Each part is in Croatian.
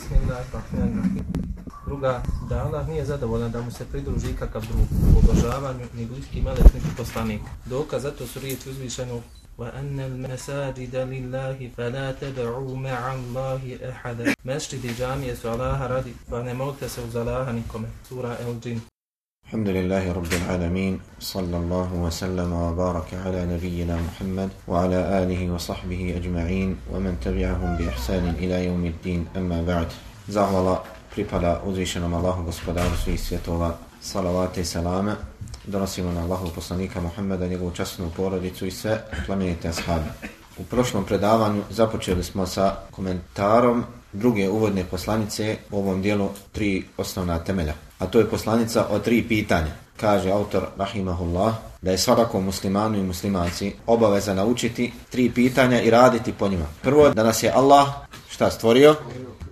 Bismillahirrahmanirrahim. Druga, da Allah nije zadovoljan da mu se pridruži ikakav drug u obožavanju, ni bliski melek, niti poslanik. Dokaz zato su riječi uzvišenog وأن المساجد لله فلا تدعوا مع الله أحدا مسجد جامع su Allaha radi, pa ne molite se uz Allaha nikome. Sura El Džin. الحمد لله رب العالمين صلى الله وسلم وبارك على نبينا محمد وعلى آله وصحبه أجمعين ومن تبعهم بإحسان إلى يوم الدين أما بعد زعوالا pripada uzvišenom Allahu gospodaru svih svjetova, salavate i salame, donosimo na Allahu poslanika Muhammeda, njegovu časnu porodicu i sve plemenite ashabi. U prošlom predavanju započeli smo sa komentarom druge uvodne poslanice u ovom dijelu tri osnovna temelja. A to je poslanica o tri pitanja. Kaže autor Rahimahullah da je svakom muslimanu i muslimanci obaveza naučiti tri pitanja i raditi po njima. Prvo da nas je Allah šta stvorio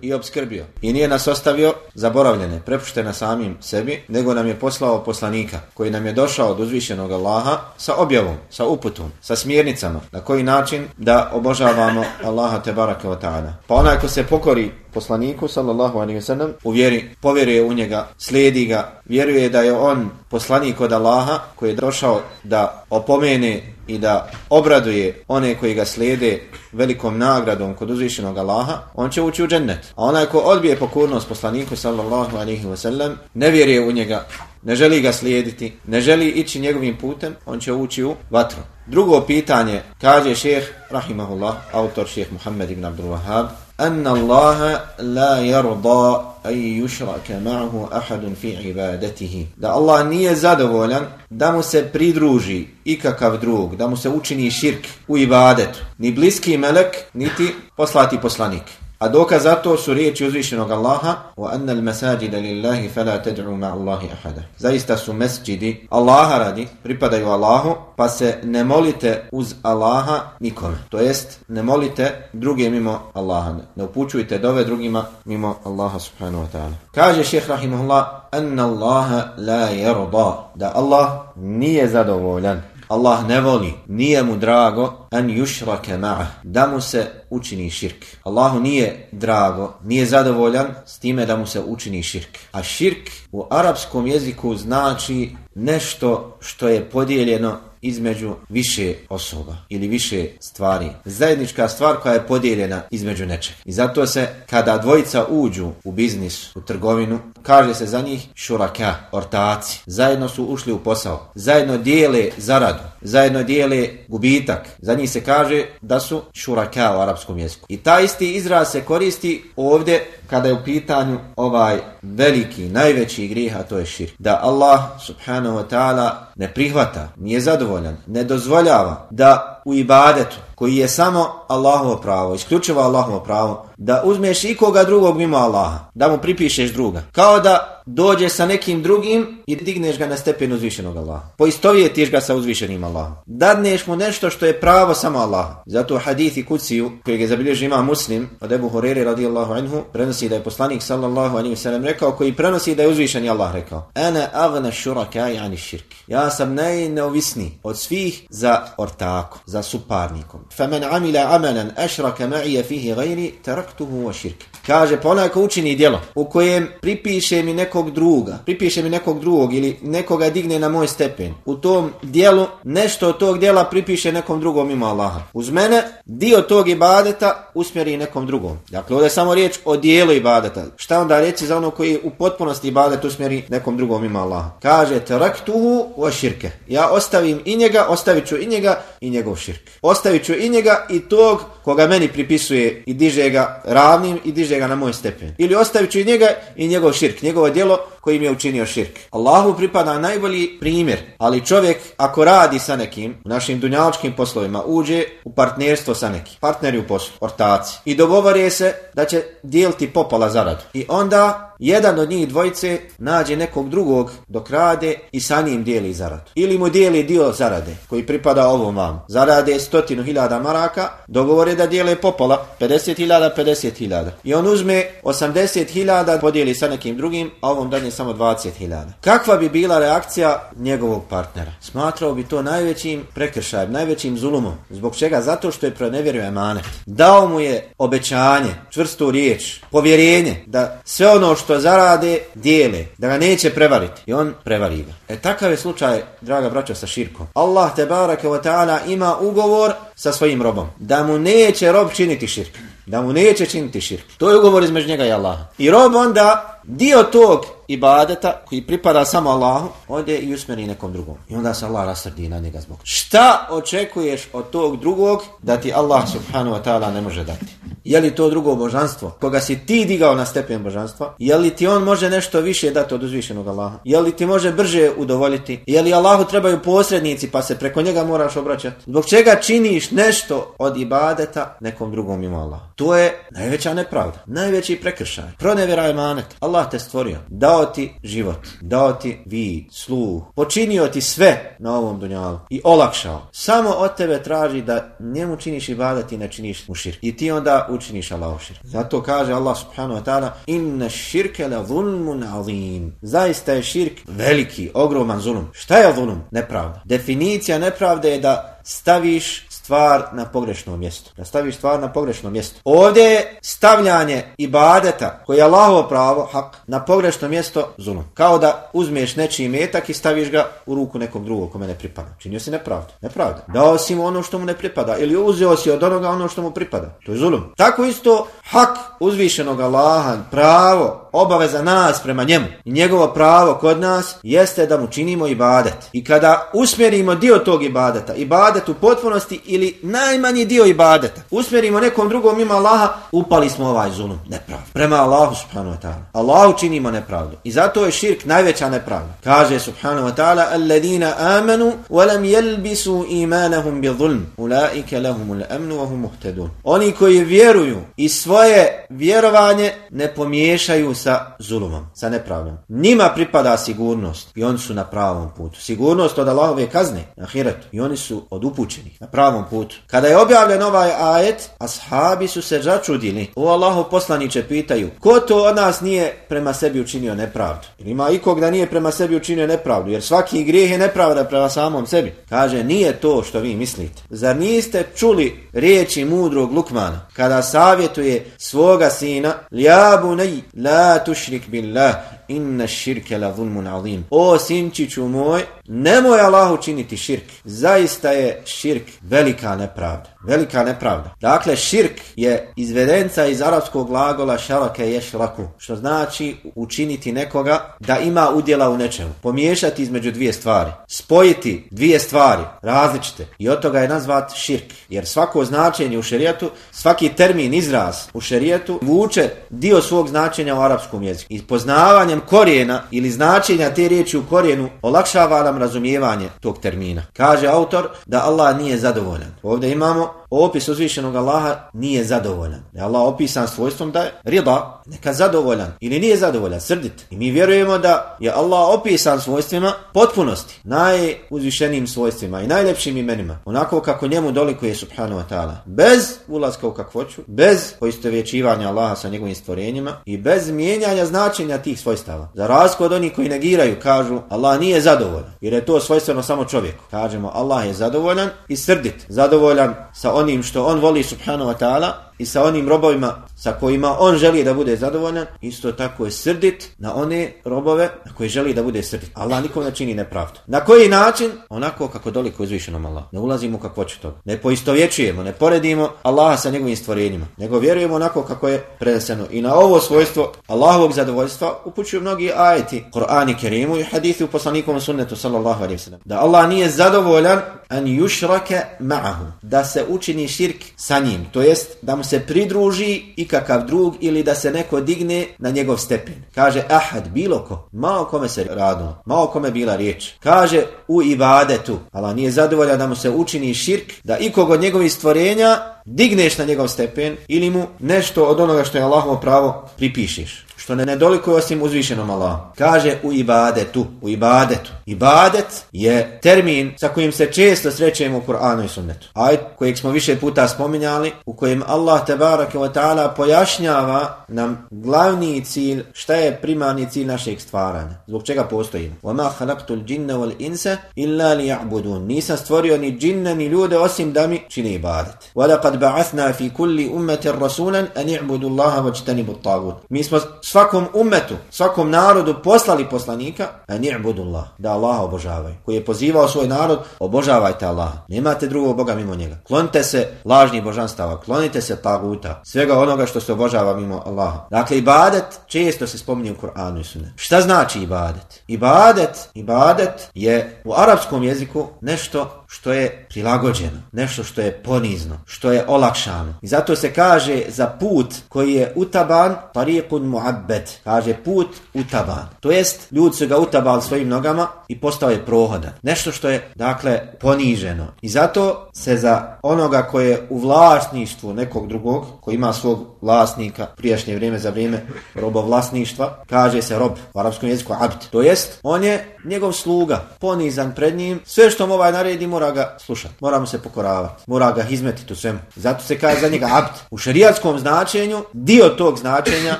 i obskrbio. I nije nas ostavio zaboravljene, prepuštene samim sebi, nego nam je poslao poslanika koji nam je došao od uzvišenog Allaha sa objavom, sa uputom, sa smjernicama, na koji način da obožavamo Allaha te baraka wa ta'ala. Pa onaj ko se pokori poslaniku sallallahu alaihi wasallam u vjeri, povjeruje u njega, slijedi ga, vjeruje da je on poslanik od Allaha koji je došao da opomene i da obraduje one koji ga slijede velikom nagradom kod uzvišenog Allaha, on će ući u džennet. A onaj ko odbije pokurnost poslaniku sallallahu alaihi wasallam, ne vjeruje u njega, ne želi ga slijediti, ne želi ići njegovim putem, on će ući u vatru. Drugo pitanje, kaže šeheh, rahimahullah, autor šeheh Muhammed ibn Abdul Wahab, أن الله لا يرضى أن يشرك معه أحد في عبادته da Allah nije zadovoljan da mu se pridruži ikakav drug, da mu se učini širk u ibadetu, ni bliski melek, niti poslati poslanik. A dokaz za to su riječi uzvišenog Allaha وَأَنَّ الْمَسَاجِدَ لِلَّهِ فَلَا تَدْعُوا مَعَ اللَّهِ أَحَدًا Zaista su mesđidi Allaha radi, pripadaju Allahu, pa se ne molite uz Allaha nikome. To jest, ne molite druge mimo Allaha. Ne upućujte dove drugima mimo Allaha subhanahu wa ta'ala. Kaže šeheh rahimahullah أَنَّ اللَّهَ لَا يَرْضَى Da Allah nije zadovoljan Allah ne voli, nije mu drago an yushraka ma'ah, da mu se učini širk. Allahu nije drago, nije zadovoljan s time da mu se učini širk. A širk u arapskom jeziku znači nešto što je podijeljeno između više osoba ili više stvari. Zajednička stvar koja je podijeljena između nečeg. I zato se kada dvojica uđu u biznis, u trgovinu, kaže se za njih šuraka, ortaci. Zajedno su ušli u posao. Zajedno dijele zaradu. Zajedno dijele gubitak. Za njih se kaže da su šuraka u arapskom jeziku. I taj isti izraz se koristi ovdje kada je u pitanju ovaj veliki, najveći grijeh, a to je širk. Da Allah subhanahu wa ta'ala ne prihvata, nije zadovoljan, ne dozvoljava da u ibadetu koji je samo Allahovo pravo, isključivo Allahovo pravo, da uzmeš ikoga drugog mimo Allaha, da mu pripišeš druga. Kao da dođeš sa nekim drugim i digneš ga na stepen uzvišenog Allaha. Poistovjetiš ga sa uzvišenim Allahom. Dadneš mu nešto što je pravo samo Allaha. Zato hadith i kuciju kojeg je zabilježio ima muslim od Ebu Hurere radijallahu anhu prenosi da je poslanik sallallahu alaihi sallam rekao koji prenosi da je uzvišeni Allah rekao Ana agna šurakai ani širk. Ja sam najneovisniji od svih za ortaku, za suparnikom. Faman amila amalan ašraka ma'ija fihi gajri taraktuhu wa širk. Kaže, pa onaj ko učini djelo u kojem pripiše mi nekog druga, pripiše mi nekog drugog ili nekoga digne na moj stepen. U tom dijelu nešto od tog dijela pripiše nekom drugom ima Allaha. Uz mene dio tog ibadeta usmjeri nekom drugom. Dakle, ovdje je samo riječ o dijelu ibadeta. Šta onda reći za ono koji u potpunosti ibadet usmjeri nekom drugom ima Allaha? Kaže, taraktuhu wa širke. Ja ostavim i njega, ostavit ću i njega i njegov širk. Ostavit ću i njega i tog koga meni pripisuje i diže ga ravnim i diže ga na moj stepen. Ili ostavit ću i njega i njegov širk, njegovo djelo koji mi je učinio širk. Allahu pripada najbolji primjer, ali čovjek ako radi sa nekim u našim dunjaločkim poslovima, uđe u partnerstvo sa nekim, partneri u poslu, ortaci, i dogovore se da će dijeliti popola zaradu. I onda jedan od njih dvojice nađe nekog drugog dok rade i sa njim dijeli zaradu. Ili mu dijeli dio zarade koji pripada ovom vam. Zarade stotinu hiljada maraka, dogovore da dijele popola 50 hiljada, 50 hiljada. I on uzme 80.000 podijeli sa nekim drugim, a ovom danje samo 20.000. Kakva bi bila reakcija njegovog partnera? Smatrao bi to najvećim prekršajem, najvećim zulumom. Zbog čega? Zato što je pronevjerio emanet. Dao mu je obećanje, čvrstu riječ, povjerenje da sve ono što zarade dijele, da ga neće prevariti. I on prevari ga. E takav je slučaj, draga braća, sa širkom. Allah te barake wa ta'ala ima ugovor sa svojim robom. Da mu neće rob činiti širk. Da mu neće činiti širk. To je ugovor između njega i Allaha. I rob onda dio tog ibadeta koji pripada samo Allahu, ode i usmeri nekom drugom. I onda se Allah rasrdi na njega zbog. Šta očekuješ od tog drugog da ti Allah subhanahu wa ta'ala ne može dati? Je li to drugo božanstvo? Koga si ti digao na stepen božanstva? Je li ti on može nešto više dati od uzvišenog Allaha? Je li ti može brže udovoljiti? Je li Allahu trebaju posrednici pa se preko njega moraš obraćati? Zbog čega činiš nešto od ibadeta nekom drugom ima Allah? To je najveća nepravda, najveći prekršaj. Pronevjera je manet. Te stvorio. Dao ti život, dao ti vid, sluh, počinio ti sve na ovom dunjalu i olakšao. Samo od tebe traži da njemu činiš ibadet i ne činiš mu širk. I ti onda učiniš Allahu širk. Zato kaže Allah subhanahu wa ta'ala inna širke la zulmun azim. Zaista je širk veliki, ogroman zulum. Šta je zulum? Nepravda. Definicija nepravde je da staviš stvar na pogrešno mjesto. Da staviš stvar na pogrešno mjesto. Ovdje je stavljanje ibadeta koji je Allahovo pravo, hak, na pogrešno mjesto zulum. Kao da uzmeš nečiji metak i staviš ga u ruku nekog drugog kome ne pripada. Činio si nepravdu. Nepravda. Dao si mu ono što mu ne pripada ili uzeo si od onoga ono što mu pripada. To je zulum. Tako isto hak uzvišenog Allaha, pravo, obaveza nas prema njemu i njegovo pravo kod nas jeste da mu činimo ibadet. I kada usmjerimo dio tog ibadeta, ibadet u potpunosti ili najmanji dio ibadeta, usmjerimo nekom drugom ima Allaha, upali smo ovaj zulum, nepravdu. Prema Allahu subhanahu wa ta'ala. Allahu činimo nepravdu. I zato je širk najveća nepravda. Kaže subhanahu wa ta'ala, alladina amanu, walam jelbisu imanahum bi zulm, ulaike lahumul amnu, wa hum muhtedun. Oni koji vjeruju i svoje vjerovanje ne pomiješaju sa zulumom, sa nepravdom. Njima pripada sigurnost i oni su na pravom putu. Sigurnost od Allahove kazne na hiretu i oni su od upućenih na pravom putu. Kada je objavljen ovaj ajet, ashabi su se začudili. O Allahu poslaniće pitaju, ko to od nas nije prema sebi učinio nepravdu? Ili ima ikog da nije prema sebi učinio nepravdu? Jer svaki grijeh je nepravda prema samom sebi. Kaže, nije to što vi mislite. Zar niste čuli riječi mudrog Lukmana kada savjetuje svoga sina, Ljabu nej, la tušrik billah, inna širke la zulmun azim. O sinčiću moj, nemoj Allahu činiti širk. Zaista je širk velika nepravda. Velika nepravda. Dakle, širk je izvedenca iz arapskog glagola šarake ješraku, što znači učiniti nekoga da ima udjela u nečemu. Pomiješati između dvije stvari. Spojiti dvije stvari, različite. I od toga je nazvat širk. Jer svako značenje u šerijetu, svaki termin, izraz u šerijetu vuče dio svog značenja u arapskom jeziku. I poznavanjem korijena ili značenja te riječi u korijenu olakšava nam razumijevanje tog termina. Kaže autor da Allah nije zadovoljan. Ovdje imamo now opis uzvišenog Allaha nije zadovoljan. Allah opisan svojstvom da je rida, neka zadovoljan ili nije zadovoljan, srdit. I mi vjerujemo da je Allah opisan svojstvima potpunosti, najuzvišenijim svojstvima i najljepšim imenima, onako kako njemu dolikuje subhanahu wa ta'ala. Bez ulaska u kakvoću, bez poistovjećivanja Allaha sa njegovim stvorenjima i bez mijenjanja značenja tih svojstava. Za razliku od onih koji negiraju, kažu Allah nije zadovoljan, jer je to svojstveno samo čovjeku. Kažemo Allah je zadovoljan i srdit, zadovoljan sa onim što on voli subhanahu wa ta'ala i sa onim robovima sa kojima on želi da bude zadovoljan, isto tako je srdit na one robove na koje želi da bude srdit. Allah nikom ne čini nepravdu. Na koji način? Onako kako doliko uzvišenom Allah. Ne ulazimo u kakvoću toga. Ne poistovjećujemo, ne poredimo Allaha sa njegovim stvorenjima. Nego vjerujemo onako kako je preneseno. I na ovo svojstvo Allahovog zadovoljstva upućuju mnogi ajeti. Kur'ani Kerimu i hadithi u poslanikom sunnetu sallallahu alaihi sallam. Da Allah nije zadovoljan an yushrake ma'ahu. Da se učini širk sa njim. To jest da mu se pridruži i kakav drug ili da se neko digne na njegov stepen. Kaže ahad, bilo ko, ma o kome se radilo, ma o kome bila riječ. Kaže u ibadetu, Allah nije zadovoljan da mu se učini širk, da ikog od njegovih stvorenja digneš na njegov stepen ili mu nešto od onoga što je Allahovo pravo pripišiš što ne nedolikuje osim uzvišenom Allah. Kaže u ibadetu, u ibadetu. Ibadet je termin sa kojim se često srećemo u Kur'anu i sunnetu. Aj, kojeg smo više puta spominjali, u kojem Allah tebarake wa ta'ala pojašnjava nam glavni cilj, šta je primarni cilj našeg stvaranja. Zbog čega postojimo. وَمَا خَلَقْتُ الْجِنَّ وَالْإِنسَ إِلَّا لِيَعْبُدُونَ Nisam stvorio ni džinne ni ljude osim da mi čini ibadet. وَلَقَدْ بَعَثْنَا فِي كُلِّ أُمَّةٍ رَسُولًا أَنْ يَعْبُدُوا اللَّهَ وَاجْتَنِبُوا الطَّاغُوتَ Mi smo svakom umetu, svakom narodu poslali poslanika, a ni'budullah, da Allah obožavaju. Koji je pozivao svoj narod, obožavajte Allah. Nemate drugog Boga mimo njega. Klonite se lažnih božanstava, klonite se taguta, svega onoga što se obožava mimo Allaha. Dakle, ibadet često se spominje u Kur'anu i Sunne. Šta znači ibadet? Ibadet, ibadet je u arapskom jeziku nešto što je prilagođeno, nešto što je ponizno, što je olakšano. I zato se kaže za put koji je utaban, tariqun muabbed, kaže put utaban. To jest, ljudi su ga utabali svojim nogama i postao je prohodan. Nešto što je, dakle, poniženo. I zato se za onoga koje je u vlasništvu nekog drugog, koji ima svog vlasnika, prijašnje vrijeme za vrijeme robovlasništva, kaže se rob, u arapskom jeziku abd. To jest, on je njegov sluga, ponizan pred njim, sve što mu ovaj naredi mora ga slušati, mora mu se pokoravati, mora ga izmetiti u svemu. Zato se kaže za njega abd. U šerijatskom značenju, dio tog značenja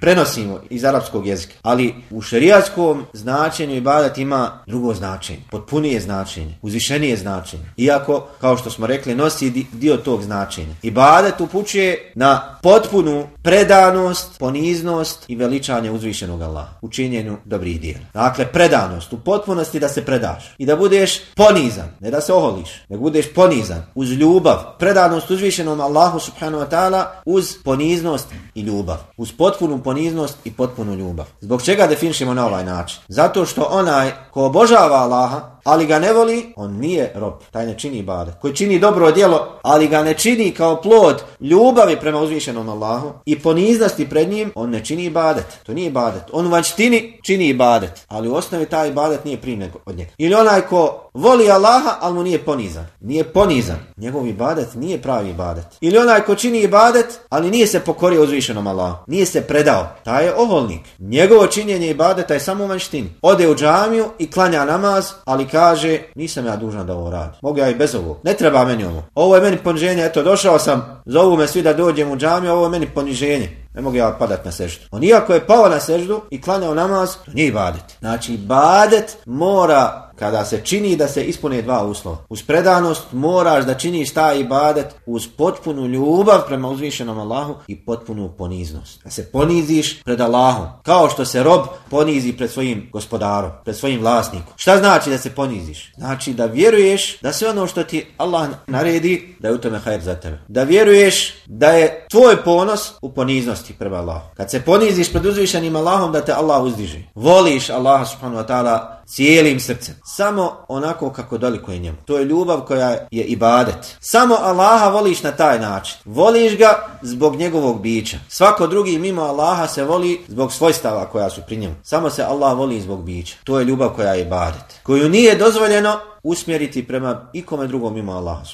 prenosimo iz arapskog jezika. Ali u šerijatskom značenju ibadat ima drugo značenje, potpunije značenje, uzvišenije značenje. Iako, kao što smo rekli, nosi dio tog značenja. Ibadat upućuje na potpunu predanost, poniznost i veličanje uzvišenog Allaha u činjenju dobrih dijela. Dakle, predanost u potpunosti da se predaš i da budeš ponizan, ne da se oholiš, nego budeš ponizan uz ljubav, predanost uzvišenom Allahu subhanahu wa ta'ala uz poniznost i ljubav. Uz potpunu poniznost i potpunu ljubav. Zbog čega definišemo na ovaj način? Zato što onaj ko obožava Allaha, ali ga ne voli, on nije rob, taj ne čini ibadet. Koji čini dobro djelo, ali ga ne čini kao plod ljubavi prema uzvišenom Allahu i poniznosti pred njim, on ne čini ibadet. To nije ibadet. On u vanštini čini ibadet, ali u osnovi taj ibadet nije prije od njega. Ili onaj ko voli Allaha, ali mu nije ponizan. Nije ponizan. Njegov ibadet nije pravi ibadet. Ili onaj ko čini ibadet, ali nije se pokorio uzvišenom Allahu. Nije se predao. Taj je oholnik. Njegovo činjenje ibadeta je samo u vanštini. Ode u džamiju i klanja namaz, ali kaže, nisam ja dužan da ovo radim. Mogu ja i bez ovog. Ne treba meni ovo. Ovo je meni poniženje, eto došao sam, zovu me svi da dođem u džamiju, ovo je meni poniženje. Ne mogu ja padat na seždu. On iako je pao na seždu i klanjao namaz, to nije ibadet. Znači, badet mora kada se čini da se ispune dva uslova. Uz predanost moraš da činiš taj ibadet uz potpunu ljubav prema uzvišenom Allahu i potpunu poniznost. Da se poniziš pred Allahom. Kao što se rob ponizi pred svojim gospodarom, pred svojim vlasnikom. Šta znači da se poniziš? Znači da vjeruješ da sve ono što ti Allah naredi, da je u tome hajr za tebe. Da vjeruješ da je tvoj ponos u poniznosti prema Allahu. Kad se poniziš pred uzvišenim Allahom da te Allah uzdiže. Voliš Allaha subhanahu wa ta'ala cijelim srcem. Samo onako kako doliko je njemu. To je ljubav koja je ibadet. Samo Allaha voliš na taj način. Voliš ga zbog njegovog bića. Svako drugi mimo Allaha se voli zbog svojstava koja su pri njemu. Samo se Allah voli zbog bića. To je ljubav koja je ibadet. Koju nije dozvoljeno usmjeriti prema ikome drugom mimo Allaha.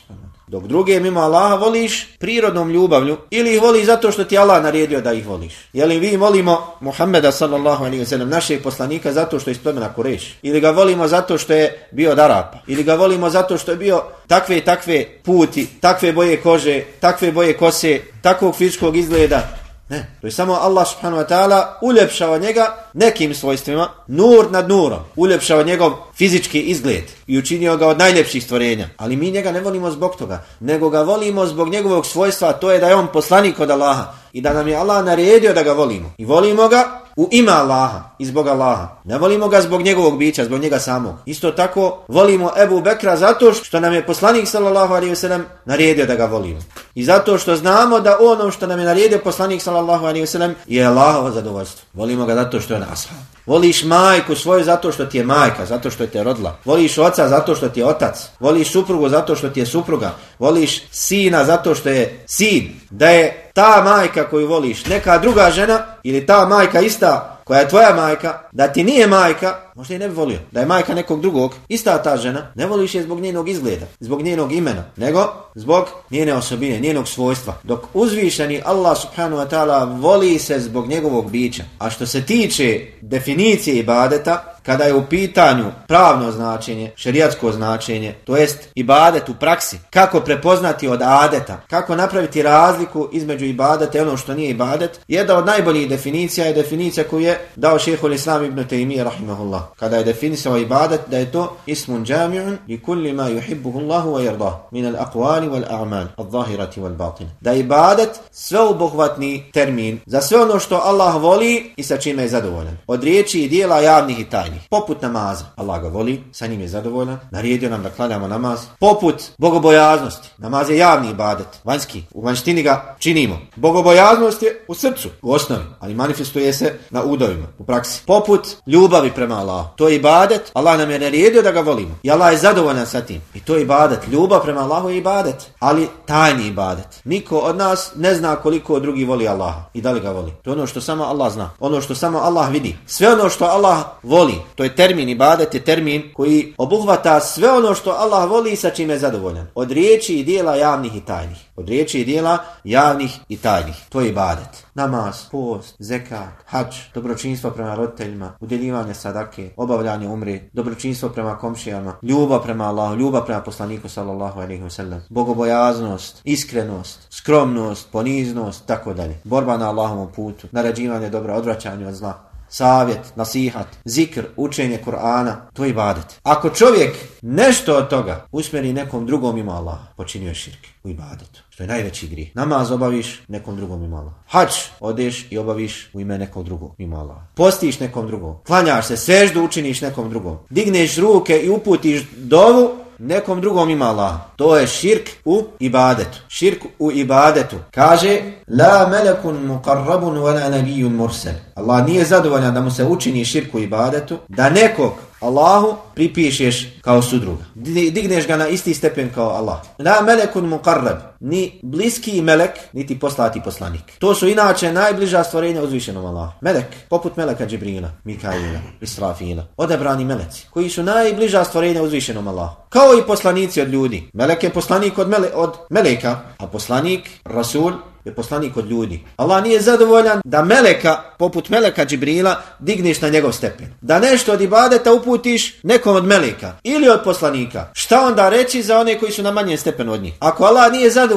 Dok druge mimo Allaha voliš prirodnom ljubavlju ili ih voliš zato što ti Allah naredio da ih voliš. Je li vi volimo Muhammeda sallallahu alaihi wa našeg poslanika zato što je iz plemena Kureš? Ili ga volimo zato što je bio od Arapa? Ili ga volimo zato što je bio takve i takve puti, takve boje kože, takve boje kose, takvog fizičkog izgleda? Ne, to je samo Allah subhanahu wa ta'ala uljepšava njega nekim svojstvima, nur nad nurom, uljepšava njegov fizički izgled i učinio ga od najljepših stvorenja. Ali mi njega ne volimo zbog toga, nego ga volimo zbog njegovog svojstva, to je da je on poslanik od Allaha i da nam je Allah naredio da ga volimo. I volimo ga u ima Allaha i zbog Allaha. Ne volimo ga zbog njegovog bića, zbog njega samog. Isto tako volimo Ebu Bekra zato što nam je poslanik sallallahu alaihi wasallam naredio da ga volimo. I zato što znamo da ono što nam je naredio poslanik sallallahu alaihi wasallam je Allahovo zadovoljstvo. Volimo ga zato što je ashab. Voliš majku svoju zato što ti je majka, zato što te rodila. Voliš oca zato što ti je otac. Voliš suprugu zato što ti je supruga. Voliš sina zato što je sin. Da je ta majka koju voliš neka druga žena ili ta majka ista した koja je tvoja majka, da ti nije majka, možda i ne bi volio. Da je majka nekog drugog, ista ta žena, ne voliš je zbog njenog izgleda, zbog njenog imena, nego zbog njene osobine, njenog svojstva. Dok uzvišeni Allah subhanahu wa ta'ala voli se zbog njegovog bića. A što se tiče definicije ibadeta, kada je u pitanju pravno značenje, šerijatsko značenje, to jest ibadet u praksi, kako prepoznati od adeta, kako napraviti razliku između ibadeta i ono što nije ibadet, jedna od najboljih definicija je definicija koju je dao šehol Islam ibn Taymiyyah rahimahullah. Kada je definisao ibadet da je to ismun džami'un i kulli ma yuhibbuhu Allahu wa yardah min al aqwali wal a'mal al zahirati wal batin. Da je ibadet sveobuhvatni termin za sve ono što Allah voli i sa čime je zadovoljan. Od riječi i dijela javnih i tajnih. Poput namaza. Allah ga voli, sa njim je zadovoljan. Naredio nam da klanjamo namaz. Poput bogobojaznosti. Namaz je javni ibadet. Vanjski. U vanštini ga činimo. Bogobojaznost je u srcu. U osnovi. Ali manifestuje se na udovima. U praksi. Poput ljubavi prema Allahu. To je ibadet. Allah nam je naredio da ga volimo. I Allah je zadovoljan sa tim. I to je ibadet. Ljubav prema Allahu je ibadet. Ali tajni ibadet. Niko od nas ne zna koliko drugi voli Allaha. I da li ga voli. To je ono što samo Allah zna. Ono što samo Allah vidi. Sve ono što Allah voli. To je termin ibadet je termin koji obuhvata sve ono što Allah voli i sa čime je zadovoljan. Od riječi i dijela javnih i tajnih. Od riječi i dijela javnih i tajnih. To je ibadet. Namaz, post, zekat, hač, dobročinstvo prema roditeljima, udjeljivanje sadake, obavljanje umri, dobročinstvo prema komšijama, ljubav prema Allahu, ljubav prema poslaniku sallallahu alaihi wasallam, bogobojaznost, iskrenost, skromnost, poniznost, tako dalje. Borba na Allahovom putu, naređivanje dobra, odvraćanje od zla savjet, nasihat, zikr, učenje Kur'ana, to je ibadet. Ako čovjek nešto od toga usmjeri nekom drugom ima Allah, počinio je širke u ibadetu. Što je najveći grih. Namaz obaviš, nekom drugom ima Allah. Hač odeš i obaviš u ime nekog drugog ima Allah. Postiš nekom drugom. Klanjaš se, seždu učiniš nekom drugom. Digneš ruke i uputiš dovu, nekom drugom ima Allah. To je širk u ibadetu. Širk u ibadetu. Kaže, la melekun muqarrabun wala nabiyyun mursal. Allah nije zadovoljan da mu se učini širk u ibadetu, da nekog Allahu pripišeš kao sudruga. Digneš ga na isti stepen kao Allah. La melekun muqarrab. Ni bliski melek, niti poslati poslanik. To su inače najbliža stvorenja uzvišenom Allah. Melek, poput meleka Džibrila, Mikaila, Israfila. Odebrani meleci, koji su najbliža stvorenja uzvišenom Allah. Kao i poslanici od ljudi. Melek je poslanik od, mele, od meleka, a poslanik, rasul, je poslanik od ljudi. Allah nije zadovoljan da meleka, poput meleka Džibrila, digneš na njegov stepen. Da nešto od ibadeta uputiš nekom od meleka ili od poslanika. Šta onda reći za one koji su na manjem stepenu od njih? Ako Allah nije zadovoljan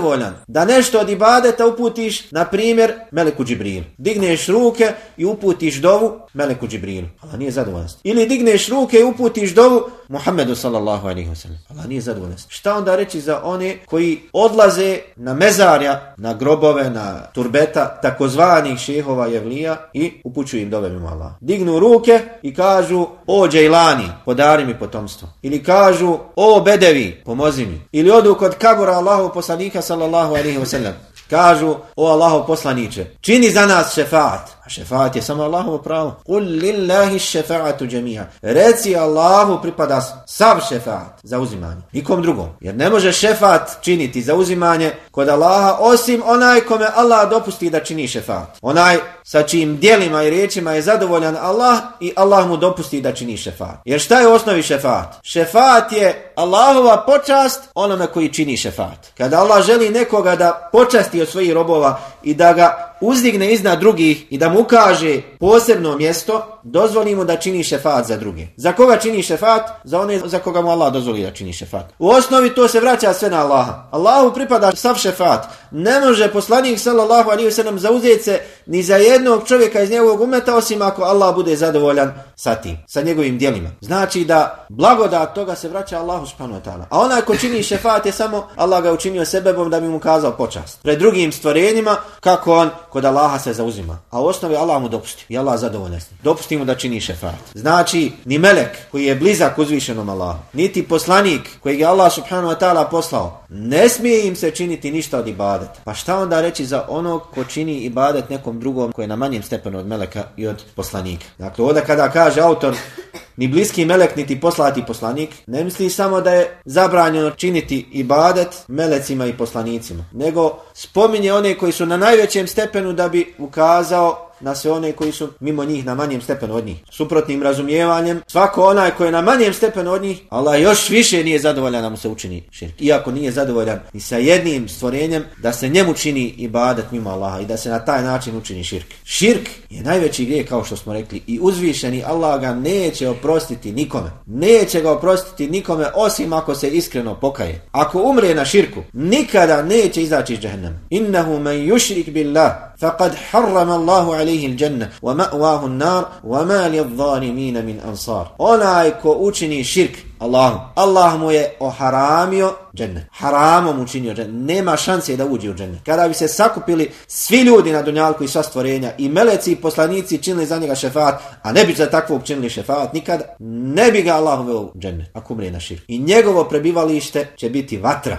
da nešto od ibadeta uputiš, na primjer, meleku Džibrilu. Digneš ruke i uputiš dovu meleku Džibrilu. Allah nije zadovoljan. Ili digneš ruke i uputiš dovu Muhammedu sallallahu alaihi wasallam. Allah nije zadovoljan. Šta onda reći za one koji odlaze na mezarja, na grobove, na turbeta, takozvanih šehova jevlija i upućuju im dove mimo Allah. Dignu ruke i kažu, o Džajlani, podari mi potomstvo. Ili kažu, o Bedevi, pomozi mi. Ili odu kod kabura Allahu poslanika sallallahu alaihi wasallam. Kažu, o Allahov poslaniće, čini za nas šefaat. A šefaat je samo Allahovo pravo. Kul lillahi šefaatu džemija. Reci Allahu pripada sav šefaat za uzimanje. Nikom drugom. Jer ne može šefaat činiti za uzimanje kod Allaha osim onaj kome Allah dopusti da čini šefaat. Onaj sa čijim dijelima i riječima je zadovoljan Allah i Allah mu dopusti da čini šefaat. Jer šta je u osnovi šefaat? Šefaat je Allahova počast onome koji čini šefaat. Kada Allah želi nekoga da počasti od svojih robova i da ga uzdigne iznad drugih i da mu ukaže posebno mjesto, dozvoli mu da čini šefat za druge. Za koga čini šefat? Za one za koga mu Allah dozvoli da čini šefat. U osnovi to se vraća sve na Allaha. Allahu pripada sav šefat. Ne može poslanik sallallahu alaihi wasallam zauzeti se ni za jednog čovjeka iz njegovog umeta osim ako Allah bude zadovoljan sa tim, sa njegovim djelima. Znači da blagodat toga se vraća Allahu subhanahu wa ta'ala. A onaj ko čini šefat je samo Allah ga učinio sebebom da bi mu kazao počast. Pred drugim stvorenjima kako on kod Allaha se zauzima. A u osnovi Allah mu dopusti. I Allah zadovoljan. Dopusti mu da čini šefat. Znači, ni melek koji je blizak uzvišenom Allahu, niti poslanik koji je Allah subhanahu wa ta'ala poslao, ne smije im se činiti ništa od ibadeta. Pa šta onda reći za onog ko čini ibadet nekom drugom koji je na manjem stepenu od meleka i od poslanika. Dakle, ovdje kada kaže autor ni bliski melek, niti poslati poslanik, ne misli samo da je zabranjeno činiti ibadet melecima i poslanicima, nego spominje one koji su na najvećem stepenu da bi ukazao na sve one koji su mimo njih na manjem stepenu od njih. Suprotnim razumijevanjem, svako onaj koji je na manjem stepenu od njih, Allah još više nije zadovoljan da mu se učini širk. Iako nije zadovoljan ni sa jednim stvorenjem, da se njemu čini ibadat mimo Allaha i da se na taj način učini širk. Širk je najveći grijeh kao što smo rekli i uzvišeni Allah ga neće oprostiti nikome. Neće ga oprostiti nikome osim ako se iskreno pokaje. Ako umre na širku, nikada neće izaći iz džehennema. Innahu man yushrik billah faqad harrama Allahu عليه الجنة ومأواه النار وما للظالمين من أنصار. Onaj ko učini širk Allahom. Allah mu je oharamio džennet. Haramom učinio džennet. Nema šanse da uđe u džennet. Kada bi se sakupili svi ljudi na dunjalku i sva stvorenja i meleci i poslanici činili za njega šefat, a ne bi za takvog činili šefat nikad, ne bi ga Allah uveo u džennet. Ako umre na širku. I njegovo prebivalište će biti vatra.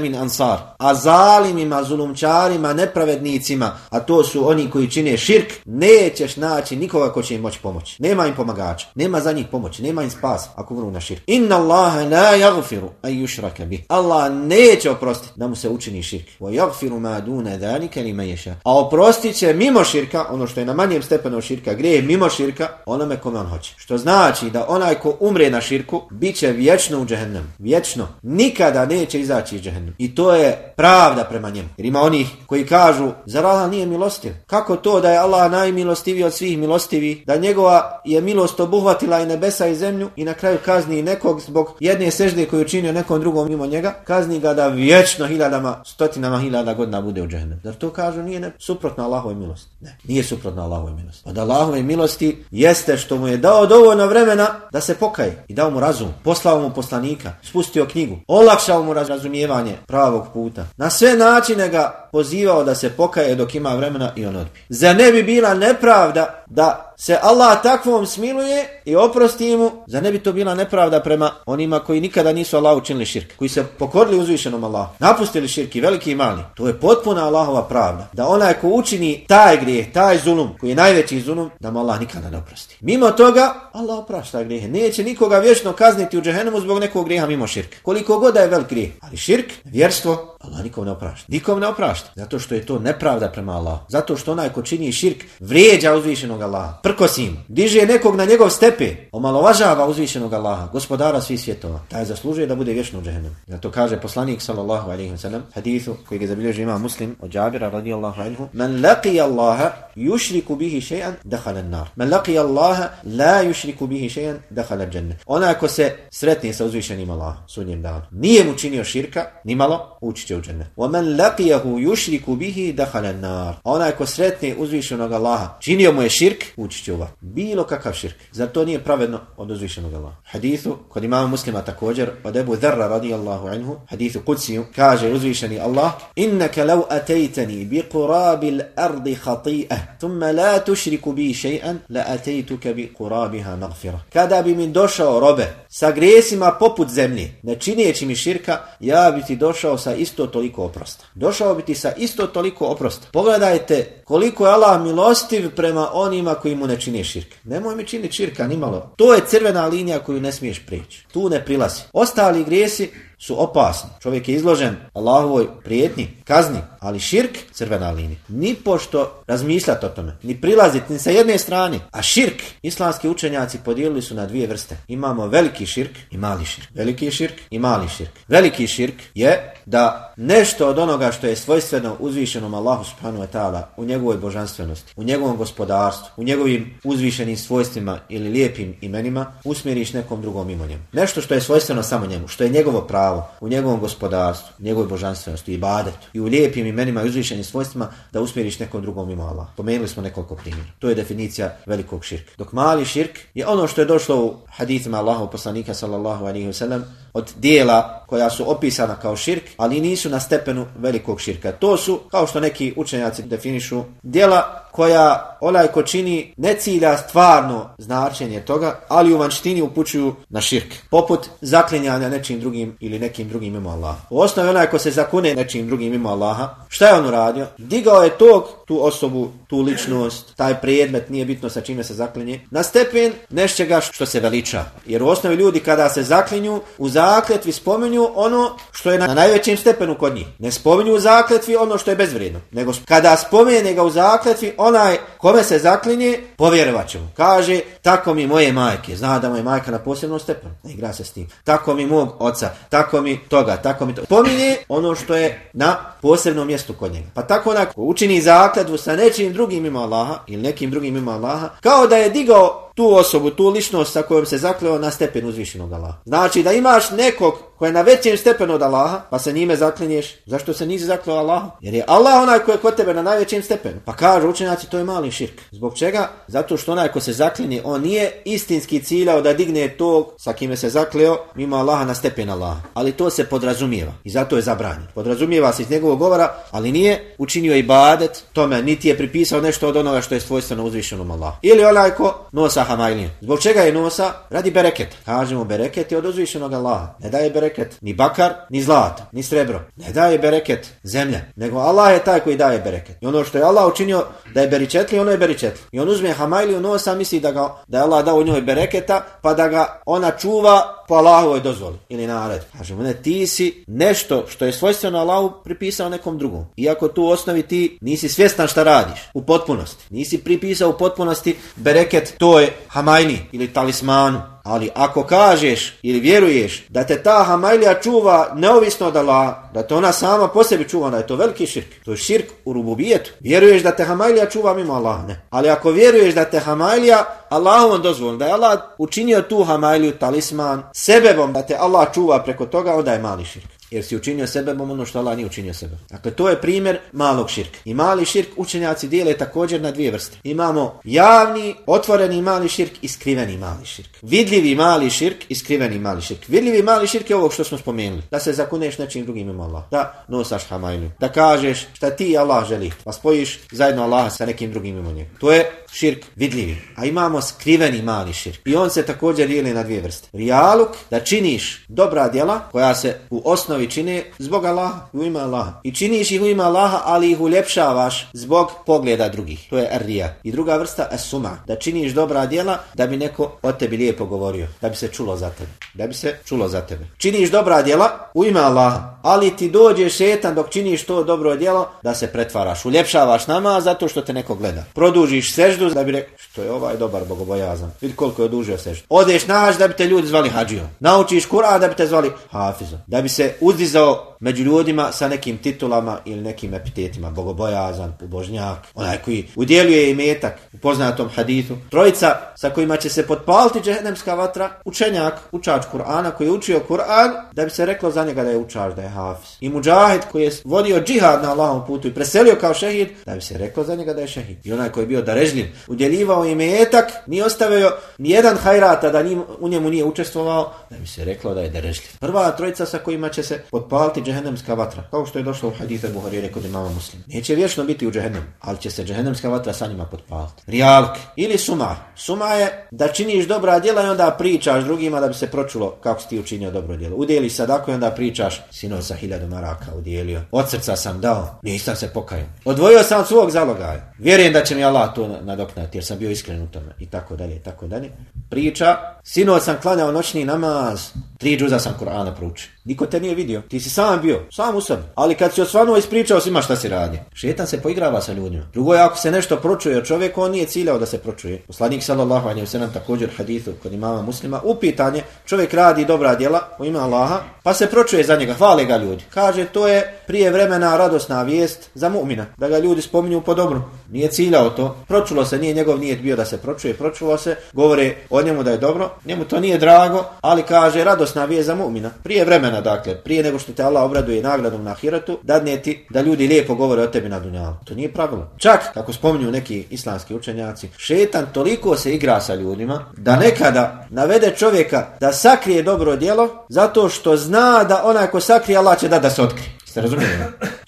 min ansar. A zalimima, zulumčarima, nepravednicima, a to su oni koji čine širk, nećeš naći nikoga ko će im moći pomoći. Nema im pomagača. Nema za njih pomoći. Nema im spas ako umru na širk. Inna Allaha la yaghfiru an yushraka bih. Allah neće oprostiti da mu se učini širk. Wa yaghfiru ma duna zalika liman yasha. A oprostit će mimo širka, ono što je na manjem stepenu širka, grije mimo širka, onome kome on hoće. Što znači da onaj ko umre na širku, bit će vječno u džehennemu. Vječno. Nikada neće izaći iz džehennema. I to je pravda prema njemu. Jer ima onih koji kažu, zar Allah nije milostiv? Kako to da je Allah najmilostiviji od svih milostivi? Da njegova je milost obuhvatila i nebesa i zemlju i na kraju kazni nekog zbog jedne sežde koju učinio nekom drugom mimo njega, kazni ga da vječno hiljadama, stotinama hiljada godina bude u džehnem. Zar to kažu nije ne, suprotno Allahove milosti? Ne, nije suprotno Allahove milosti. Od Allahove milosti jeste što mu je dao dovoljno vremena da se pokaje i dao mu razum, poslao mu poslanika, spustio knjigu, olakšao mu razumijevanje pravog puta. Na sve načine ga pozivao da se pokaje dok ima vremena i on odbije. Zar ne bi bila nepravda da se Allah takvom smiluje i oprosti mu, za ne bi to bila nepravda prema onima koji nikada nisu Allah učinili širk, koji se pokorili uzvišenom Allahu, napustili širk i veliki i mali. To je potpuna Allahova pravda. Da onaj ko učini taj grijeh, taj zulum, koji je najveći zulum, da mu Allah nikada ne oprosti. Mimo toga, Allah oprašta grijehe. Neće nikoga vječno kazniti u džehennemu zbog nekog grijeha mimo širka. Koliko god je velik grijeh. Ali širk, vjerstvo, Allah nikom ne oprašta. Nikom ne oprašta. Zato što je to nepravda prema Allahu. Zato što onaj ko čini širk vrijeđa uzvišenog Allaha. Prkosi im. Diže nekog na njegov stepe. Omalovažava uzvišenog Allaha. Gospodara svih svjetova. Taj zaslužuje da bude vječno u džehennemu. Zato kaže poslanik sallallahu alejhi ve sellem hadithu koji ga zabilježi ima Muslim od Džabira radijallahu anhu: "Man laqi Allaha yushriku bihi shay'an dakhala an-nar. Man laqi Allaha la yushriku bihi shay'an dakhala al-jannah." Onaj ko se sretne sa uzvišenim Allahom sudnjem danu, nije mu činio širka, ni malo, ući će u džennet. Wa man laqiyahu yushriku bihi dakhala an-nar. Onaj ko sretne uzvišenog Allaha, činio mu je širk, ući će u vatru. Bilo kakav širk. Zar to nije pravedno od uzvišenog Allaha? Hadithu kod imama muslima također od Ebu Dharra radijallahu anhu, hadithu kudsiju, kaže uzvišeni Allah, innaka law ataytani bi qurabil ardi khati'ah, thumma la tushriku bi shay'an, la ataytuka bi qurabiha maghfira. Kada bi mi došao robe sa grijesima poput zemlje, ne čineći mi širka, ja bi ti došao sa isto toliko oprosta. Došao bi ti sa isto toliko oprosta. Pogledajte koliko je Allah milostiv prema onima koji mu ne čine širka. Nemoj mi činiti širka, nimalo. To je crvena linija koju ne smiješ prijeći. Tu ne prilazi. Ostali grijesi su opasni. Čovjek je izložen Allahovoj prijetnji, kazni, ali širk, crvena linija. Ni pošto razmišljati o tome, ni prilaziti ni sa jedne strane. A širk, islamski učenjaci podijelili su na dvije vrste. Imamo veliki širk i mali širk. Veliki širk i mali širk. Veliki širk je da nešto od onoga što je svojstveno uzvišenom Allahu subhanahu wa ta'ala u njegovoj božanstvenosti, u njegovom gospodarstvu, u njegovim uzvišenim svojstvima ili lijepim imenima, usmjeriš nekom drugom mimo. Nešto što je svojstveno samo njemu, što je njegovo pravo, u njegovom gospodarstvu, njegovoj božanstvenosti, i ibadetu i u lijepim imenima i uzvišenim svojstvima da usmjeriš nekom drugom mimo Allah. Pomenuli smo nekoliko primjera. To je definicija velikog širka. Dok mali širk je ono što je došlo u hadithima Allahov poslanika sallallahu alaihi wasallam od dijela koja su opisana kao širk, ali nisu na stepenu velikog širka. To su, kao što neki učenjaci definišu, dijela koja onaj ko čini ne cilja stvarno značenje toga, ali u vanštini upućuju na širk. Poput zaklinjanja nečim drugim ili nekim drugim mimo Allaha. U osnovi onaj ko se zakune nečim drugim mimo Allaha, šta je on uradio? Digao je tog tu osobu, tu ličnost, taj predmet, nije bitno sa čime se zaklinje, na stepen nešćega što se veliča. Jer u osnovi ljudi kada se zaklinju, u zakletvi spominju ono što je na najvećem stepenu kod njih. Ne spominju u zakletvi ono što je bezvrijedno. Nego kada spomene ga u zakletvi, onaj kome se zaklinje, povjerovat će. Kaže, tako mi moje majke, zna da moja majka na posebnom stepenu, ne igra se s tim. Tako mi mog oca, tako mi toga, tako mi to. Pominje ono što je na posebnom mjestu kod njega. Pa tako onako učini zakletvu sa nečim drugim ima Allaha ili nekim drugim ima Allaha, kao da je digao tu osobu, tu ličnost sa kojom se zakleo na stepen uzvišenog Allaha. Znači da imaš nekog koji je na većem stepenu od Allaha, pa se njime zaklinješ, zašto se nisi zakleo Allaha? Jer je Allah onaj koji je kod tebe na najvećem stepenu. Pa kažu učenjaci, to je mali širk. Zbog čega? Zato što onaj ko se zaklinje, on nije istinski ciljao da digne tog sa kime se zakleo mimo Allaha na stepen Allaha. Ali to se podrazumijeva i zato je zabranjeno. Podrazumijeva se iz njegovog govora, ali nije učinio i badet tome, niti je pripisao nešto od onoga što je svojstveno uzvišenom Allahu. Ili onaj ko nosa hamajlije. Zbog čega je nosa? Radi bereket. Kažemo bereket je od uzvišenog Allaha. Ne daje bereket ni bakar, ni zlato, ni srebro. Ne daje bereket zemlja. Nego Allah je taj koji daje bereket. I ono što je Allah učinio da je beričetli, ono je beričetli. I on uzme hamajliju nosa, misli da, ga, da je Allah dao njoj bereketa, pa da ga ona čuva po Allahovoj dozvoli ili nared. Kažemo, ne, ti si nešto što je svojstveno Allahu pripisao nekom drugom. Iako tu u osnovi ti nisi svjestan šta radiš u potpunosti. Nisi pripisao u potpunosti bereket toj hamajni ili talismanu. Ali ako kažeš ili vjeruješ da te ta hamajlija čuva neovisno od Allaha, da te ona sama po sebi čuva, da je to veliki širk. To je širk u rububijetu. Vjeruješ da te hamajlija čuva mimo Allaha, ne. Ali ako vjeruješ da te hamajlija Allahovom dozvolom, da je Allah učinio tu hamajliju talisman sebebom da te Allah čuva preko toga, onda je mali širk jer si učinio sebebom ono što Allah nije učinio sebe. Dakle, to je primjer malog širka. I mali širk učenjaci dijele također na dvije vrste. Imamo javni, otvoreni mali širk i skriveni mali širk. Vidljivi mali širk i skriveni mali širk. Vidljivi mali širk je ovog što smo spomenuli. Da se zakuneš nečim drugim ima Allah. Da nosaš hamajlu. Da kažeš šta ti Allah želi. Pa spojiš zajedno Allaha sa nekim drugim ima njega. To je širk vidljivi. A imamo skriveni mali širk. I on se također dijeli na dvije vrste. Rijaluk, da činiš dobra djela koja se u osnovi čine zbog Allaha, u ime Allaha. I činiš ih u ime Allaha, ali ih uljepšavaš zbog pogleda drugih. To je rija. I druga vrsta esuma, da činiš dobra djela da bi neko o tebi lijepo govorio, da bi se čulo za tebe. Da bi se čulo za tebe. Činiš dobra djela u ime Allaha, ali ti dođe šetan dok činiš to dobro djelo da se pretvaraš, uljepšavaš nama zato što te neko gleda. Produžiš seždu da bi rekao što je ovaj dobar bogobojazan. Vidi koliko je odužio seždu. Odeš na da bi te ljudi zvali hađijom. Naučiš Kur'an da bi te zvali hafizom. Da bi se utilizou među ljudima sa nekim titulama ili nekim epitetima, bogobojazan, ubožnjak, onaj koji udjeljuje imetak u poznatom hadithu. Trojica sa kojima će se potpaliti džehennemska vatra, učenjak, učač Kur'ana koji je učio Kur'an, da bi se reklo za njega da je učač, da je hafiz. I muđahid koji je vodio džihad na Allahom putu i preselio kao šehid, da bi se reklo za njega da je šehid. I onaj koji je bio darežljiv, udjeljivao imetak, nije ostavio ni jedan hajrata da u njemu nije učestvovao, da bi se reklo da je darežljiv. Prva trojica sa kojima će se potpaliti džehennemska vatra, kao što je došlo u hadithu Buharire kod imama muslim. Neće vječno biti u džehennem, ali će se džehennemska vatra sa njima potpaliti. Rijalk ili suma. Suma je da činiš dobra djela i onda pričaš drugima da bi se pročulo kako si ti učinio dobro djelo. Udjeliš sadako i onda pričaš sino sa hiljadu maraka udjelio. Od srca sam dao, nisam se pokajao. Odvojio sam od svog zalogaja. Vjerujem da će mi Allah to nadoknati jer sam bio iskren u tome. I tako dalje, i tako dalje. Priča, sinoć sam klanjao noćni namaz, tri džuza sam Kur'ana proučio. Niko te nije vidio. Ti si sam bio, sam u sebi. Ali kad si osvanuo ispričao svima šta si radi. Šetan se poigrava sa ljudima. Drugo je ako se nešto pročuje od čovjeka, on nije ciljao da se pročuje. Poslanik sallallahu alejhi ve također hadithu kod imama Muslima upitanje, čovjek radi dobra djela u ime Allaha, pa se pročuje za njega, hvale ga ljudi. Kaže to je prije vremena radosna vijest za mu'mina, da ga ljudi spominju po dobru. Nije ciljao to. Pročulo se, nije njegov nijet bio da se pročuje, pročulo se, govore o njemu da je dobro, njemu to nije drago, ali kaže radosna vijest za mu'mina. Prije vremena dakle, prije nego što te Allah obraduje nagradom na ahiratu, dadne ti da ljudi lijepo govore o tebi na dunjalu. To nije pravilo. Čak, kako spominju neki islamski učenjaci, šetan toliko se igra sa ljudima da nekada navede čovjeka da sakrije dobro djelo zato što zna da onaj ko sakrije Allah će da da se otkrije. Razumijeli?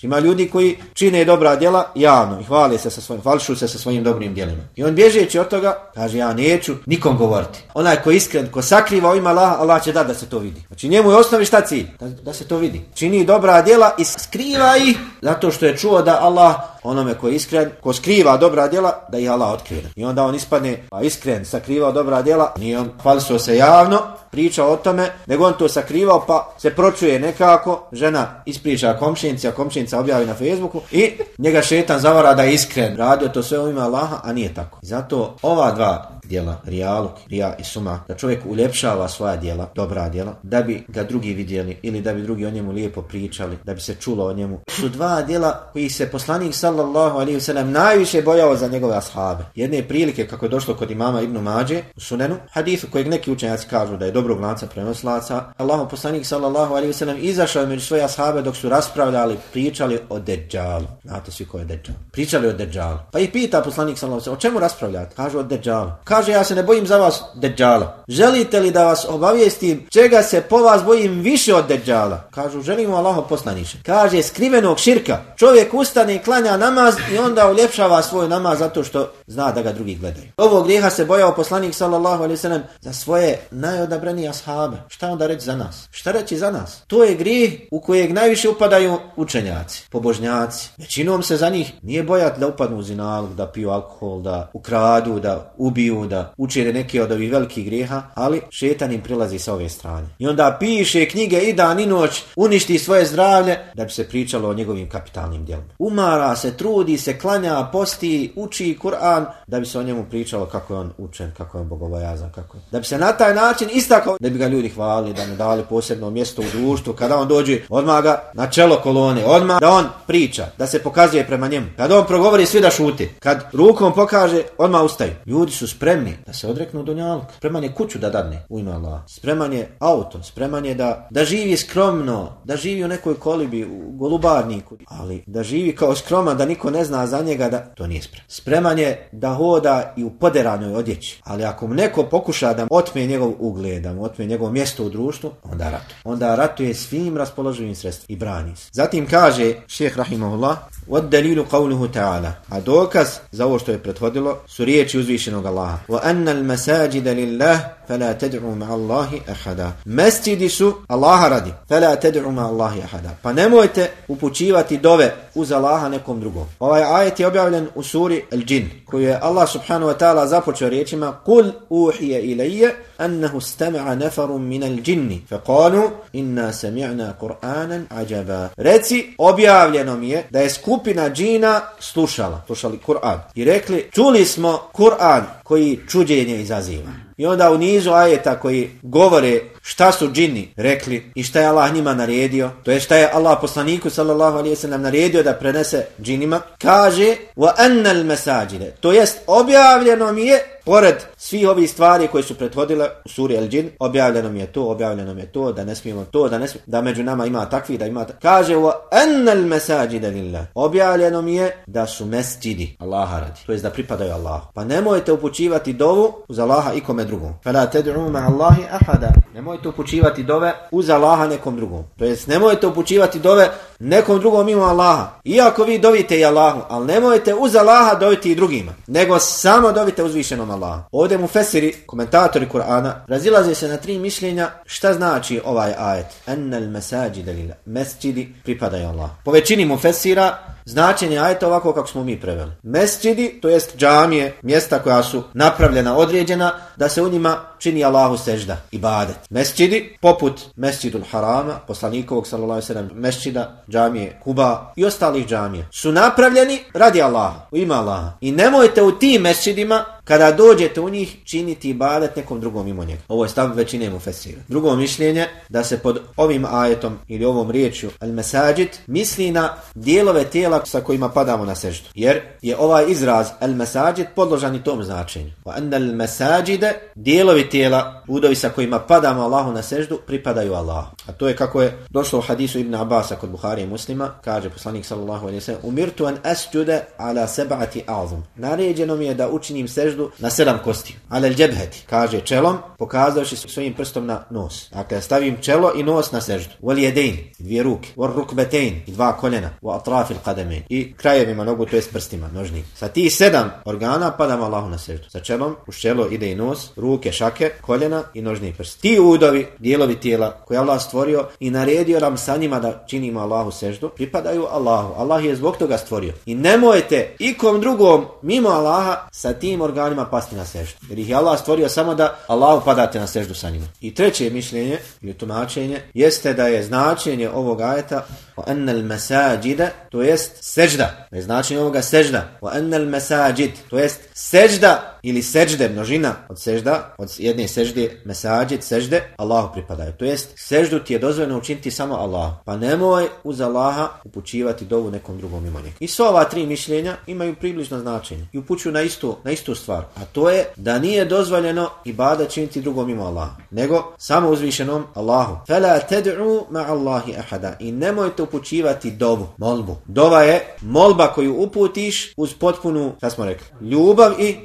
Ima ljudi koji čine dobra djela javno i hvale se sa svojim, falšu se sa svojim dobrim djelima. I on bježeći od toga, kaže ja neću nikom govoriti. Onaj ko iskren, ko sakriva ima Allah, Allah će da da se to vidi. Znači njemu je osnovi šta cilj? Da, da se to vidi. Čini dobra djela i skriva ih zato što je čuo da Allah onome ko je iskren, ko skriva dobra djela, da ih Allah otkrije. I onda on ispadne a iskren, sakrivao dobra djela, nije on falsuo se javno, pričao o tome, nego on to sakrivao pa se pročuje nekako, žena ispriča komšinci, a komšinca objavi na Facebooku i njega šetan zavara da je iskren. Radio to sve u ime Allaha, a nije tako. Zato ova dva djela, rijaluk, rija i suma, da čovjek uljepšava svoja djela, dobra djela, da bi ga drugi vidjeli ili da bi drugi o njemu lijepo pričali, da bi se čulo o njemu. Su dva djela koji se poslanik sallallahu alaihi wasallam najviše bojao za njegove ashabe. Jedne prilike kako je došlo kod imama Ibnu Mađe u Sunenu, hadithu kojeg neki učenjaci kažu da je dobrog lanca prenoslaca, Allahu poslanik sallallahu alaihi wasallam izašao među svoje ashabe dok su raspravljali, pričali o Dejjalu. Znate svi ko je Dejjal. Pričali o Dejjalu. Pa ih pita poslanik sallallahu alaihi o čemu raspravljate? Kažu o Dejjalu. Kaže, ja se ne bojim za vas Dejjala. Želite li da vas obavijestim čega se po vas bojim više od Dejjala? Kažu, želimo Allaho poslaniše. Kaže, skrivenog širka. Čovjek ustane i klanja namaz i onda uljepšava svoj namaz zato što zna da ga drugi gledaju. Ovog grijeha se bojao poslanik sallallahu alaihi sallam za svoje najodabranije ashabe. Šta onda reći za nas? Šta reći za nas? To je grijeh u kojeg najviše upadaju učenjaci, pobožnjaci. Većinom se za njih nije bojati da upadnu u zinalog, da piju alkohol, da ukradu, da ubiju, da učine neke od ovih velikih grijeha, ali šetan im prilazi sa ove strane. I onda piše knjige i dan i noć, uništi svoje zdravlje da bi se pričalo o njegovim kapitalnim djelima. Umara se, trudi se, klanja, posti, uči Kur'an da bi se o njemu pričalo kako je on učen, kako je on bogobojazan, kako je. Da bi se na taj način istakao, da bi ga ljudi hvalili, da mu dali posebno mjesto u društvu, kada on dođe, odmah ga na čelo kolone, odmah da on priča, da se pokazuje prema njemu. Kad on progovori, svi da šuti. Kad rukom pokaže, odmah ustaju. Ljudi su spremni spremni da se odreknu dunjalka. Spreman je kuću da dadne u ime Allah. Spreman je auto. Spreman je da, da živi skromno. Da živi u nekoj kolibi, u golubarniku. Ali da živi kao skroman, da niko ne zna za njega, da to nije spreman. Spreman je da hoda i u poderanoj odjeći. Ali ako mu neko pokuša da otme njegov ugled, da mu otme njegov mjesto u društvu, onda ratuje. Onda ratuje svim raspoloživim sredstvima i brani se. Zatim kaže šeheh rahimahullah, od delilu qavluhu ta'ala. A dokaz za ovo što je prethodilo su riječi uzvišenog Allaha. وَأَنَّ الْمَسَاجِدَ لِلَّهِ fela ted'u ma Allahi ahada. Mestidi su Allaha radi, fela ted'u ma Allahi ahada. Pa nemojte upućivati dove uz Allaha nekom drugom. Ovaj ajet je objavljen u suri Al-Jin, koju je Allah subhanahu wa ta'ala započeo riječima Kul uhije ilaje annahu stama'a nefarum minal džinni, fe konu inna sami'na Kur'anan ajaba. Reci, objavljeno mi je da je skupina džina slušala, slušali Kur'an i rekli, čuli smo Kur'an koji čuđenje izaziva. I onda u nizu ajeta koji govore šta su džini rekli i šta je Allah njima naredio, to je šta je Allah poslaniku sallallahu alaihi sallam naredio da prenese džinima, kaže annal masajide, to jest objavljeno mi je pored svih ovih stvari koje su prethodile u suri El Džin, objavljeno mi je to, objavljeno mi je to, da ne smijemo to, da ne smijemo, da među nama ima takvi, da ima takvi. Kaže, wa annal masajide lillah. Objavljeno mi je da su mesđidi Allaha radi, to jest da pripadaju Allahu. Pa nemojte upućivati dovu uz Allaha i kome drugom. Fala tad'u ma Allahi ahada. Nemojte upućivati dove uz Allaha nekom drugom. To jest nemojte upućivati dove nekom drugom mimo Allaha. Iako vi dovite i Allahu, ali nemojte uz Allaha doviti i drugima, nego samo dovite uzvišenom Allahu. Ovdje mu fesiri, komentatori Kur'ana, razilaze se na tri mišljenja šta znači ovaj ajet. Ennal mesajide lila. Mesđidi pripadaju Allah. Po većini mu fesira Značenje ajeta ovako kako smo mi preveli. Mesđidi, to jest džamije, mjesta koja su napravljena, određena, da se u njima čini Allahu sežda, ibadet. Mesđidi, poput Mesđidul Harama, poslanikovog sallallahu sallam, mesđida, džamije Kuba i ostalih džamija, su napravljeni radi Allaha, u ima Allaha. I nemojte u tim mesđidima kada dođete u njih činiti ibadet nekom drugom mimo njega. Ovo je stav većine mu fesira. Drugo mišljenje da se pod ovim ajetom ili ovom riječju al mesajid misli na dijelove tijela sa kojima padamo na seždu. Jer je ovaj izraz al mesajid podložan i tom značenju. Wa anna al mesajide dijelovi tijela udovi sa kojima padamo Allahu na seždu pripadaju Allahu. A to je kako je došlo u hadisu Ibn Abasa kod Buhari i Muslima, kaže poslanik sallallahu alejhi ve sellem: "Umirtu an asjuda ala sab'ati a'zam." Naređeno mi je da učinim seždu seždu na sedam kosti. Ale džebheti, kaže čelom, pokazavši svojim prstom na nos. Dakle, stavim čelo i nos na seždu. Wal jedin, dvije ruke. Wal rukbetein, dva koljena. Wa atrafil qademein. I krajevima nogu, to jest prstima, nožni. Sa ti sedam organa padamo Allahu na seždu. Sa čelom, u čelo ide i nos, ruke, šake, koljena i nožni prst. Ti udovi, dijelovi tijela koje Allah stvorio i naredio nam sa njima da činimo Allahu seždu, pripadaju Allahu. Allah je zbog toga stvorio. I nemojte ikom drugom mimo Allaha sa tim organima pasti na seždu. Jer ih je Allah stvorio samo da Allahu padate na seždu sa njima. I treće mišljenje ili tumačenje jeste da je značenje ovog ajeta وَأَنَّ الْمَسَاجِدَ to jest sežda. Da je značenje ovoga sežda. وَأَنَّ الْمَسَاجِد to jest sežda ili sežde, množina od sežda, od jedne sežde, mesađid, sežde, Allahu pripadaju. To jest, seždu ti je dozvoljeno učiniti samo Allah. Pa nemoj uz Allaha upućivati dovu nekom drugom mimo njega. I sva ova tri mišljenja imaju približno značenje i upućuju na istu, na istu stvar. A to je da nije dozvoljeno ibada činiti drugom mimo Allaha, nego samo uzvišenom Allahu. Fela ted'u ma Allahi ahada. I nemojte upućivati dovu, molbu. Dova je molba koju uputiš uz potpunu, šta smo rekli, ljubav i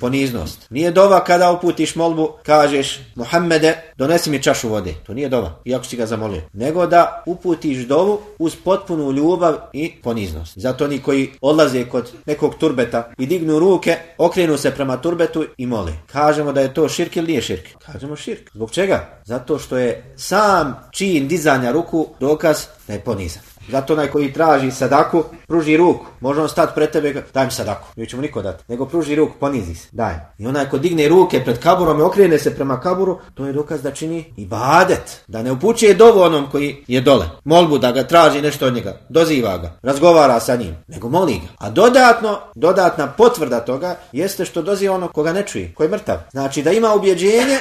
poniznost. Nije dova kada uputiš molbu, kažeš Muhammede, donesi mi čašu vode. To nije dova, iako si ga zamolio. Nego da uputiš dovu uz potpunu ljubav i poniznost. Zato oni koji odlaze kod nekog turbeta i dignu ruke, okrenu se prema turbetu i mole. Kažemo da je to širk ili nije širk? Kažemo širk. Zbog čega? Zato što je sam čin dizanja ruku dokaz da je ponizan. Zato onaj koji traži sadaku, pruži ruku. Može on stati pred tebe, daj mi sadaku. Mi ćemo niko dati. Nego pruži ruku, ponizi se, daj. I onaj ko digne ruke pred kaburom i okrene se prema kaburu, to je dokaz da čini i badet. Da ne upućuje dovu onom koji je dole. Molbu da ga traži nešto od njega. Doziva ga. Razgovara sa njim. Nego moli ga. A dodatno, dodatna potvrda toga jeste što doziva ono koga ne čuje. Koji je mrtav. Znači da ima ubjeđenje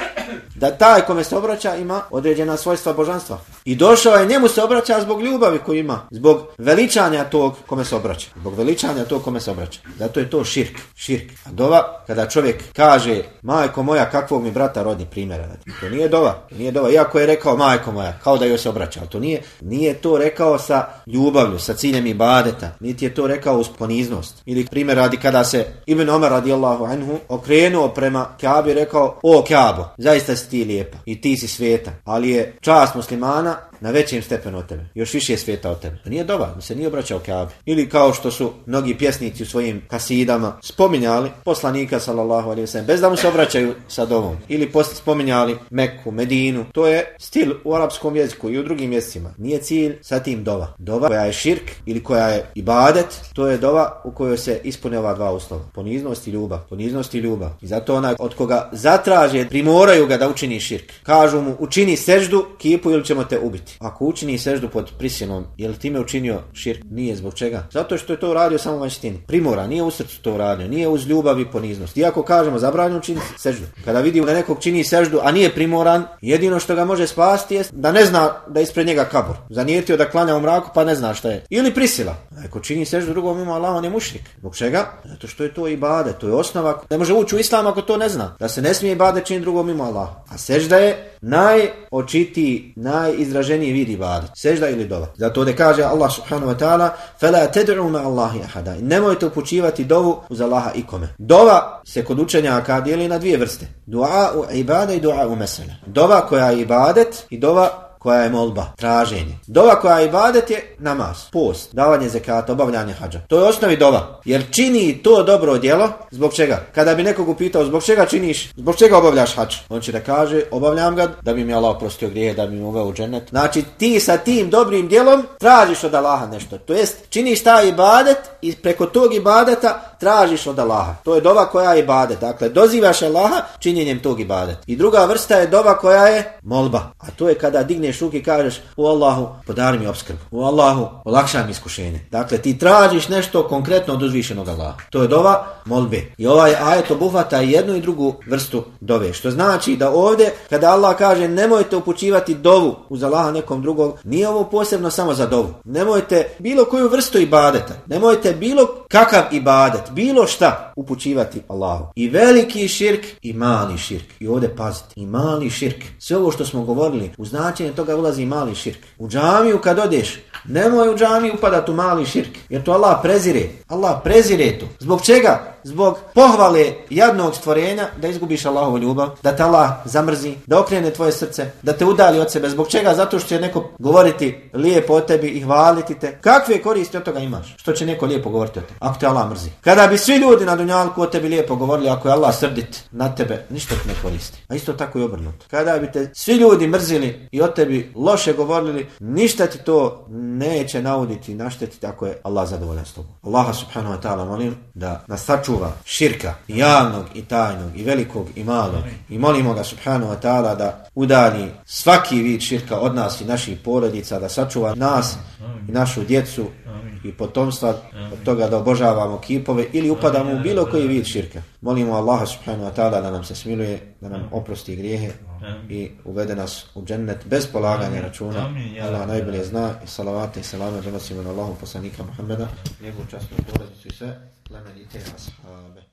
da taj kome se obraća ima određena svojstva božanstva. I došao je njemu se obraća zbog ljubavi koju ima, zbog veličanja tog kome se obraća, zbog veličanja tog kome se obraća. Zato je to širk, širk. A dova, kada čovjek kaže, majko moja, kakvog mi brata rodi primjera, to nije dova, to nije dova, iako je rekao majko moja, kao da joj se obraća, ali to nije, nije to rekao sa ljubavlju, sa ciljem ibadeta, niti je to rekao uz poniznost. Ili primjer radi kada se Ibn Omar radijallahu anhu okrenuo prema Kaabi rekao, o Kaabo, zaista si ti lijepa i ti si sveta, ali je čast muslimana Now na većem stepenu od tebe. Još više je svijeta od tebe. Nije doba, mi se nije obraćao Kaabi. Ili kao što su mnogi pjesnici u svojim kasidama spominjali poslanika sallallahu alejhi ve sellem bez da mu se obraćaju sa dovom. Ili spominjali Meku, Medinu. To je stil u arapskom jeziku i u drugim jezicima. Nije cilj sa tim dova. Dova koja je širk ili koja je ibadet, to je dova u kojoj se ispune ova dva uslova. Poniznost i ljubav. Poniznost i ljubav. I zato onaj od koga zatraže, primoraju ga da učini širk. Kažu mu učini seždu, kipu ili ćemo te ubiti. Ako učini seždu pod prisilom, je time učinio širk? Nije zbog čega? Zato što je to uradio samo vanjštini. Primora, nije u srcu to uradio, nije uz ljubav i poniznost. Iako kažemo zabranjeno čini seždu. Kada vidimo da nekog čini seždu, a nije primoran, jedino što ga može spasti je da ne zna da je ispred njega kabor. Zanijetio da klanja u mraku pa ne zna šta je. Ili prisila. Ako čini seždu drugom ima Allah, on je mušrik. Zbog čega? Zato što je to i bade, to je osnova. Ne može ući u islam ako to ne zna. Da se ne smije bade čini drugom ima Allah. A sežda je najočitiji, najizraženiji vid ibadet. Sežda ili dova. Zato ovdje kaže Allah subhanahu wa ta'ala فَلَا تَدْعُوا مَا اللَّهِ أَحَدًا Nemojte upućivati dovu uz Allaha ikome. Dova se kod učenjaka dijeli na dvije vrste. Dua u ibade i dua u mesele. Dova koja je ibadet i dova koja je molba, traženje. Dova koja je ibadet je namaz, post, davanje zekata, obavljanje hađa. To je osnovi dova. Jer čini to dobro djelo, zbog čega? Kada bi nekog upitao zbog čega činiš, zbog čega obavljaš hađ? On će da kaže, obavljam ga da bi mi Allah oprostio grije, da bi mi uveo u džennet. Znači ti sa tim dobrim djelom tražiš od Allaha nešto. To jest činiš taj ibadet i preko tog ibadeta tražiš od Allaha. To je dova koja je ibadet. Dakle, dozivaš Allaha činjenjem tog ibadet. I druga vrsta je dova koja je molba. A to je kada digneš ruke i kažeš u Allahu podari mi obskrbu. U Allahu olakšaj mi iskušenje. Dakle, ti tražiš nešto konkretno od uzvišenog Allaha. To je dova molbe. I ovaj ajet obuhvata jednu i drugu vrstu dove. Što znači da ovdje kada Allah kaže nemojte upućivati dovu uz Allaha nekom drugog, nije ovo posebno samo za dovu. Nemojte bilo koju vrstu ibadeta. Nemojte bilo kakav ibadet bilo šta upućivati Allahu. I veliki širk i mali širk. I ovdje pazite, i mali širk. Sve ovo što smo govorili, u značenje toga ulazi mali širk. U džamiju kad odeš, nemoj u džamiju upadati u mali širk. Jer to Allah prezire. Allah prezire to. Zbog čega? Zbog pohvale jadnog stvorenja da izgubiš Allahovu ljubav, da te Allah zamrzi, da okrene tvoje srce, da te udali od sebe. Zbog čega? Zato što će neko govoriti lijepo o tebi i hvaliti te. Kakve koristi od toga imaš? Što će neko lijepo govoriti o tebi? Ako te Allah mrzi. Kada bi svi ljudi na dunjalku o tebi lijepo govorili, ako je Allah srdit na tebe, ništa ti ne koristi. A isto tako i obrnuto. Kada bi te svi ljudi mrzili i o tebi loše govorili, ništa ti to neće nauditi, naštetiti ako je Allah zadovoljan s tobom. Allaha subhanahu wa ta'ala molim da nas sačuva širka javnog i tajnog i velikog i malog. I molimo ga subhanahu wa ta'ala da udalji svaki vid širka od nas i naših porodica, da sačuva nas i našu djecu i potomstva od toga da obožavamo kipove ili upadamo u bilo koji vid širka. Molimo Allaha subhanahu wa ta'ala da nam se smiluje, da nam oprosti grijehe i uvede nas u džennet bez polaganja računa. Allah najbolje zna i salavate i salame donosimo na Allahu poslanika Muhammeda, njegovu častnu porodicu i sve plemenite ashabe.